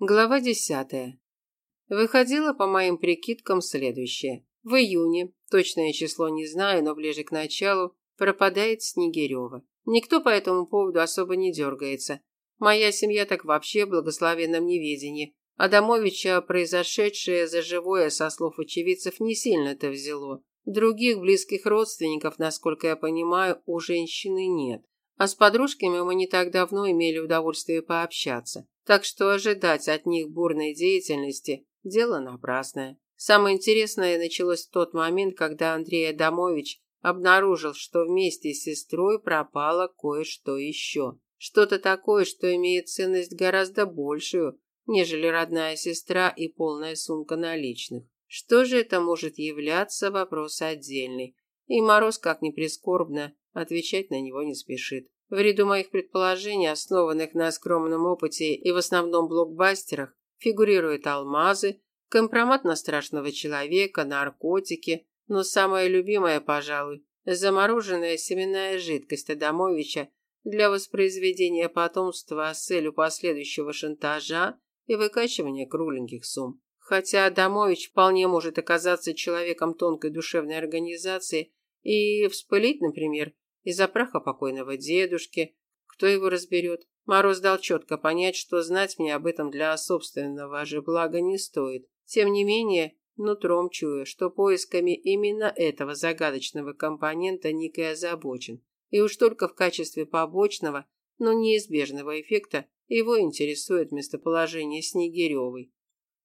Глава десятая. Выходило по моим прикидкам следующее. В июне, точное число не знаю, но ближе к началу, пропадает Снегирева. Никто по этому поводу особо не дергается. Моя семья так вообще в благословенном неведении. Адамовича произошедшее за живое, со слов очевидцев, не сильно-то взяло. Других близких родственников, насколько я понимаю, у женщины нет. А с подружками мы не так давно имели удовольствие пообщаться. Так что ожидать от них бурной деятельности – дело напрасное. Самое интересное началось в тот момент, когда Андрей Адамович обнаружил, что вместе с сестрой пропало кое-что еще. Что-то такое, что имеет ценность гораздо большую, нежели родная сестра и полная сумка наличных. Что же это может являться, вопрос отдельный. И Мороз, как ни прискорбно, отвечать на него не спешит. В ряду моих предположений, основанных на скромном опыте и в основном блокбастерах, фигурируют алмазы, компромат на страшного человека, наркотики, но самое любимое, пожалуй, замороженная семенная жидкость Адамовича для воспроизведения потомства с целью последующего шантажа и выкачивания кругленьких сумм. Хотя Адамович вполне может оказаться человеком тонкой душевной организации и вспылить, например, из-за праха покойного дедушки. Кто его разберет? Мороз дал четко понять, что знать мне об этом для собственного же блага не стоит. Тем не менее, нутром чую, что поисками именно этого загадочного компонента Ник и озабочен. И уж только в качестве побочного, но неизбежного эффекта его интересует местоположение Снегиревой,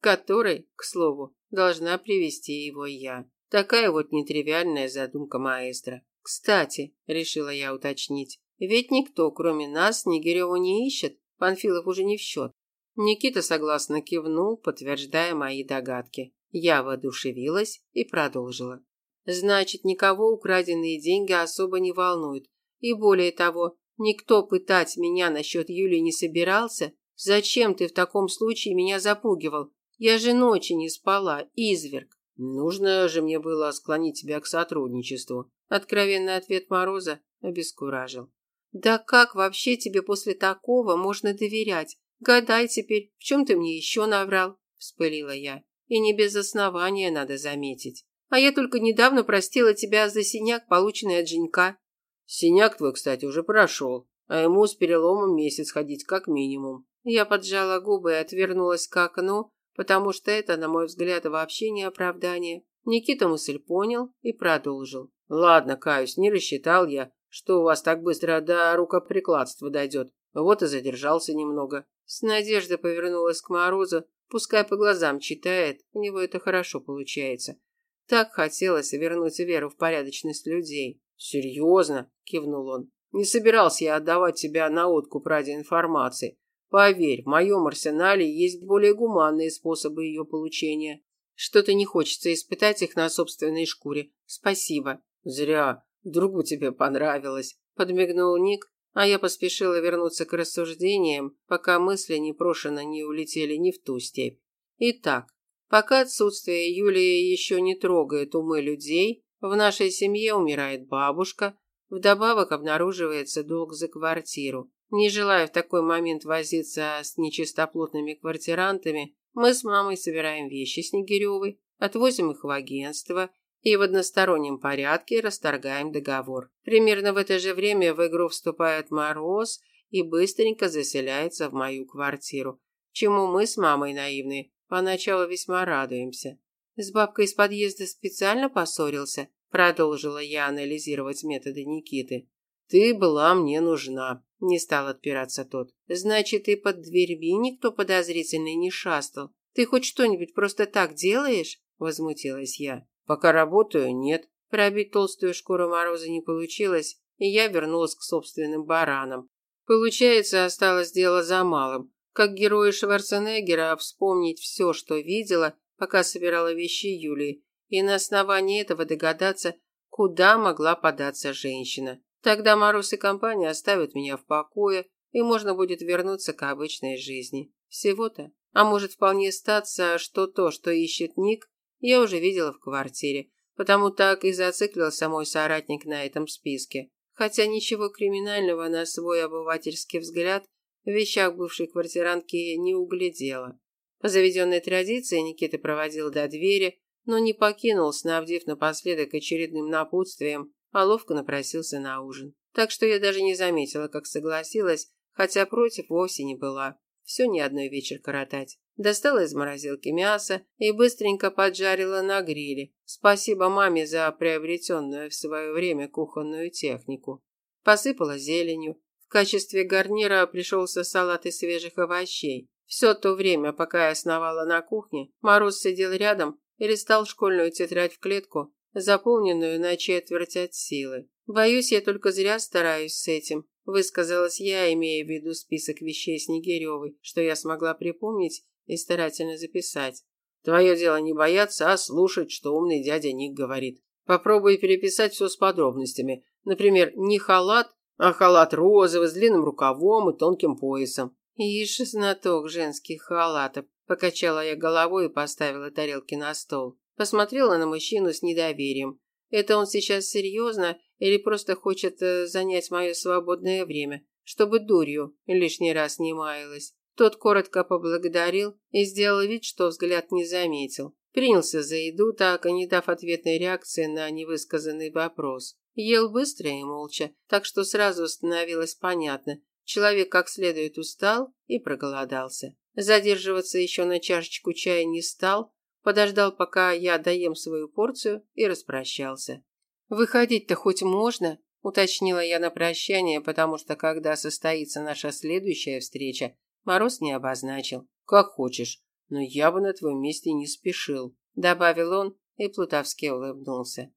которой, к слову, должна привести его я. Такая вот нетривиальная задумка маэстро. Кстати, решила я уточнить, ведь никто, кроме нас, Снегиреву не ищет, Панфилов уже не в счет. Никита согласно кивнул, подтверждая мои догадки. Я воодушевилась и продолжила. Значит, никого украденные деньги особо не волнуют. И более того, никто пытать меня насчет Юли не собирался. Зачем ты в таком случае меня запугивал? Я же ночи не спала, изверг. Нужно же мне было склонить тебя к сотрудничеству. Откровенный ответ Мороза обескуражил. Да как вообще тебе после такого можно доверять? Гадай теперь, в чем ты мне еще наврал? Вспылила я. И не без основания, надо заметить. А я только недавно простила тебя за синяк, полученный от Женька. Синяк твой, кстати, уже прошел, а ему с переломом месяц ходить как минимум. Я поджала губы и отвернулась к окну, потому что это, на мой взгляд, вообще не оправдание. Никита мысль понял и продолжил. Ладно, каюсь, не рассчитал я, что у вас так быстро до рукоприкладства дойдет. Вот и задержался немного. С надеждой повернулась к Морозу, пускай по глазам читает, у него это хорошо получается. Так хотелось вернуть веру в порядочность людей. Серьезно, кивнул он. Не собирался я отдавать тебя на откуп ради информации. Поверь, в моем арсенале есть более гуманные способы ее получения. Что-то не хочется испытать их на собственной шкуре. Спасибо. Зря. Другу тебе понравилось. Подмигнул Ник, а я поспешила вернуться к рассуждениям, пока мысли непрошено не улетели ни в ту степь. Итак, пока отсутствие Юлии еще не трогает умы людей, в нашей семье умирает бабушка, вдобавок обнаруживается долг за квартиру. Не желая в такой момент возиться с нечистоплотными квартирантами, мы с мамой собираем вещи Снегиревой, отвозим их в агентство и в одностороннем порядке расторгаем договор. Примерно в это же время в игру вступает Мороз и быстренько заселяется в мою квартиру, чему мы с мамой наивные поначалу весьма радуемся. С бабкой из подъезда специально поссорился, продолжила я анализировать методы Никиты. Ты была мне нужна, не стал отпираться тот. Значит, и под дверьми никто подозрительный не шастал. Ты хоть что-нибудь просто так делаешь? Возмутилась я. Пока работаю, нет. Пробить толстую шкуру мороза не получилось, и я вернулась к собственным баранам. Получается, осталось дело за малым. Как герои Шварценеггера вспомнить все, что видела, пока собирала вещи Юлии, и на основании этого догадаться, куда могла податься женщина. Тогда Мороз и компания оставят меня в покое, и можно будет вернуться к обычной жизни. Всего-то. А может вполне статься, что то, что ищет Ник, я уже видела в квартире, потому так и зациклился мой соратник на этом списке. Хотя ничего криминального на свой обывательский взгляд в вещах бывшей квартирантки не углядела. По заведенной традиции Никита проводил до двери, но не покинул, снабдив напоследок очередным напутствием, а ловко напросился на ужин. Так что я даже не заметила, как согласилась, хотя против вовсе не была. Все не одной вечер коротать. Достала из морозилки мясо и быстренько поджарила на гриле. Спасибо маме за приобретенную в свое время кухонную технику. Посыпала зеленью. В качестве гарнира пришелся салат из свежих овощей. Все то время, пока я сновала на кухне, Мороз сидел рядом и листал школьную тетрадь в клетку, заполненную на четверть от силы. Боюсь, я только зря стараюсь с этим, высказалась я, имея в виду список вещей Снегиревой, что я смогла припомнить и старательно записать. Твое дело не бояться, а слушать, что умный дядя Ник говорит. Попробуй переписать все с подробностями. Например, не халат, а халат розовый с длинным рукавом и тонким поясом. Ишь, знаток женских халатов. Покачала я головой и поставила тарелки на стол. Посмотрела на мужчину с недоверием. Это он сейчас серьезно или просто хочет э, занять мое свободное время, чтобы дурью лишний раз не маялась? Тот коротко поблагодарил и сделал вид, что взгляд не заметил. Принялся за еду, так и не дав ответной реакции на невысказанный вопрос. Ел быстро и молча, так что сразу становилось понятно. Человек как следует устал и проголодался. Задерживаться еще на чашечку чая не стал, подождал, пока я доем свою порцию и распрощался. «Выходить-то хоть можно?» – уточнила я на прощание, потому что когда состоится наша следующая встреча, Мороз не обозначил. «Как хочешь, но я бы на твоем месте не спешил», – добавил он и плутовски улыбнулся.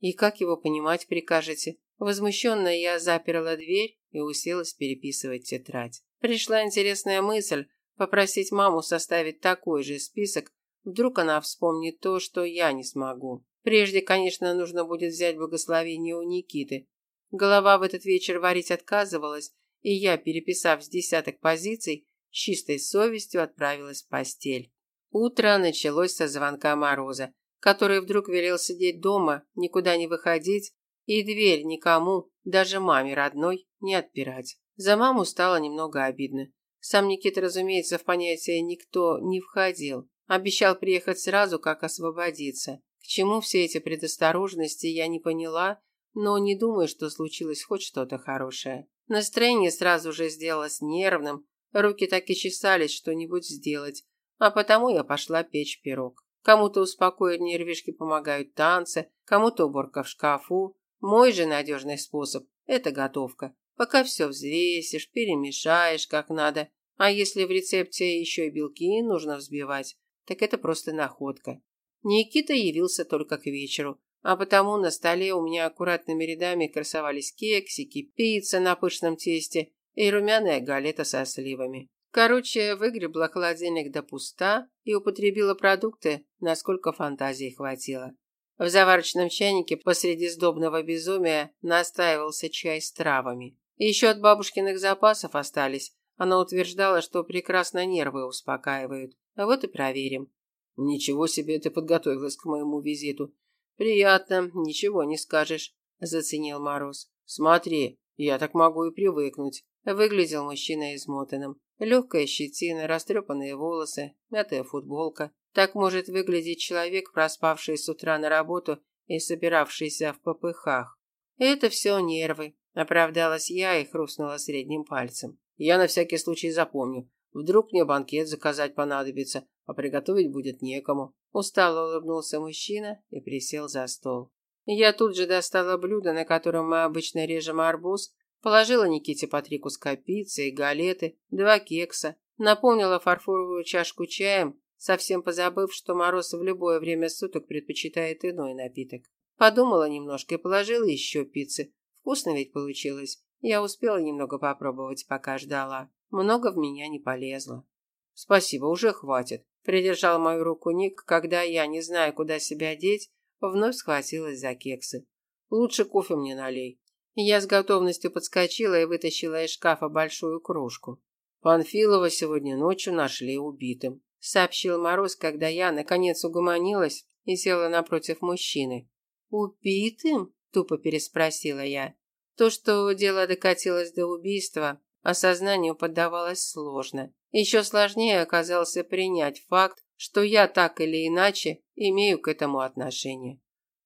«И как его понимать прикажете?» Возмущенно я заперла дверь и уселась переписывать тетрадь. Пришла интересная мысль попросить маму составить такой же список, вдруг она вспомнит то, что я не смогу. Прежде, конечно, нужно будет взять благословение у Никиты. Голова в этот вечер варить отказывалась, и я, переписав с десяток позиций, с чистой совестью отправилась в постель. Утро началось со звонка Мороза, который вдруг велел сидеть дома, никуда не выходить и дверь никому, даже маме родной, не отпирать. За маму стало немного обидно. Сам Никита, разумеется, в понятие «никто» не входил. Обещал приехать сразу, как освободиться. К чему все эти предосторожности, я не поняла, но не думаю, что случилось хоть что-то хорошее. Настроение сразу же сделалось нервным, Руки так и чесались что-нибудь сделать, а потому я пошла печь пирог. Кому-то успокоить нервишки помогают танцы, кому-то уборка в шкафу. Мой же надежный способ – это готовка. Пока все взвесишь, перемешаешь как надо, а если в рецепте еще и белки нужно взбивать, так это просто находка. Никита явился только к вечеру, а потому на столе у меня аккуратными рядами красовались кексики, пицца на пышном тесте и румяная галета со сливами. Короче, выгребла холодильник до пуста и употребила продукты, насколько фантазии хватило. В заварочном чайнике посреди сдобного безумия настаивался чай с травами. Еще от бабушкиных запасов остались. Она утверждала, что прекрасно нервы успокаивают. А вот и проверим. Ничего себе ты подготовилась к моему визиту. Приятно, ничего не скажешь, заценил Мороз. Смотри, я так могу и привыкнуть. Выглядел мужчина измотанным. Легкая щетина, растрепанные волосы, мятая футболка. Так может выглядеть человек, проспавший с утра на работу и собиравшийся в попыхах. Это все нервы, оправдалась я и хрустнула средним пальцем. Я на всякий случай запомню. Вдруг мне банкет заказать понадобится, а приготовить будет некому. Устало улыбнулся мужчина и присел за стол. Я тут же достала блюдо, на котором мы обычно режем арбуз, Положила Никите по три куска пиццы и галеты, два кекса, наполнила фарфоровую чашку чаем, совсем позабыв, что Мороз в любое время суток предпочитает иной напиток. Подумала немножко и положила еще пиццы. Вкусно ведь получилось. Я успела немного попробовать, пока ждала. Много в меня не полезло. Спасибо, уже хватит. Придержал мою руку Ник, когда я, не зная, куда себя деть, вновь схватилась за кексы. Лучше кофе мне налей. Я с готовностью подскочила и вытащила из шкафа большую кружку. Панфилова сегодня ночью нашли убитым, сообщил Мороз, когда я наконец угомонилась и села напротив мужчины. Убитым? тупо переспросила я. То, что дело докатилось до убийства, осознанию поддавалось сложно. Еще сложнее оказался принять факт, что я так или иначе имею к этому отношение.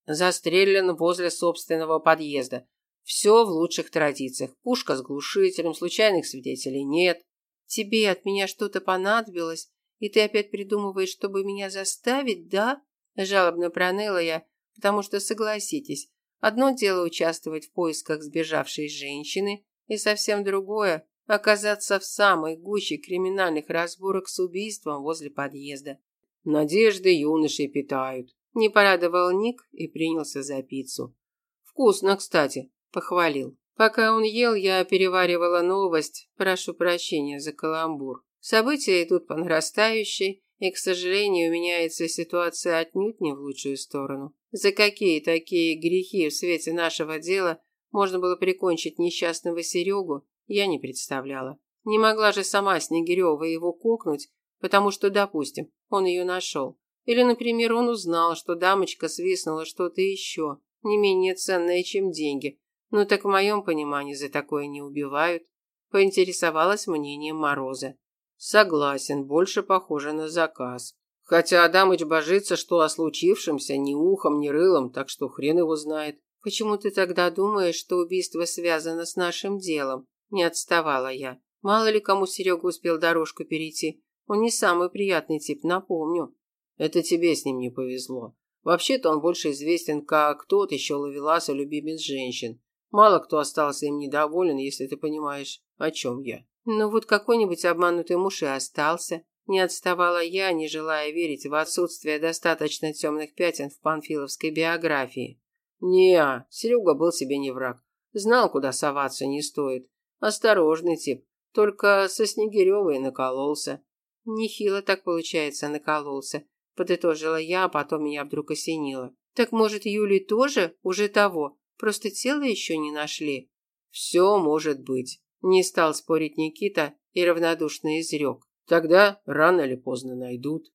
Застрелен возле собственного подъезда. Все в лучших традициях. Пушка с глушителем, случайных свидетелей нет. Тебе от меня что-то понадобилось, и ты опять придумываешь, чтобы меня заставить, да? Жалобно проныла я, потому что, согласитесь, одно дело участвовать в поисках сбежавшей женщины, и совсем другое – оказаться в самой гуще криминальных разборок с убийством возле подъезда. Надежды юноши питают. Не порадовал Ник и принялся за пиццу. Вкусно, кстати, похвалил. Пока он ел, я переваривала новость. Прошу прощения за каламбур. События идут по нарастающей, и, к сожалению, меняется ситуация отнюдь не в лучшую сторону. За какие такие грехи в свете нашего дела можно было прикончить несчастного Серегу, я не представляла. Не могла же сама Снегирева его кокнуть, потому что, допустим, он ее нашел. Или, например, он узнал, что дамочка свистнула что-то еще, не менее ценное, чем деньги. Ну так в моем понимании за такое не убивают. Поинтересовалась мнением Мороза. Согласен, больше похоже на заказ. Хотя Адамыч божится, что о случившемся ни ухом, ни рылом, так что хрен его знает. Почему ты тогда думаешь, что убийство связано с нашим делом? Не отставала я. Мало ли кому Серега успел дорожку перейти. Он не самый приятный тип, напомню. Это тебе с ним не повезло. Вообще-то он больше известен как тот еще ловелас и любимец женщин. Мало кто остался им недоволен, если ты понимаешь, о чем я. Ну вот какой-нибудь обманутый муж и остался. Не отставала я, не желая верить в отсутствие достаточно темных пятен в панфиловской биографии. Не, Серега был себе не враг. Знал, куда соваться не стоит. Осторожный тип. Только со Снегиревой накололся. Нехило так получается накололся. Подытожила я, а потом меня вдруг осенило. Так может, Юли тоже уже того? Просто тело еще не нашли? Все может быть. Не стал спорить Никита и равнодушно изрек. Тогда рано или поздно найдут.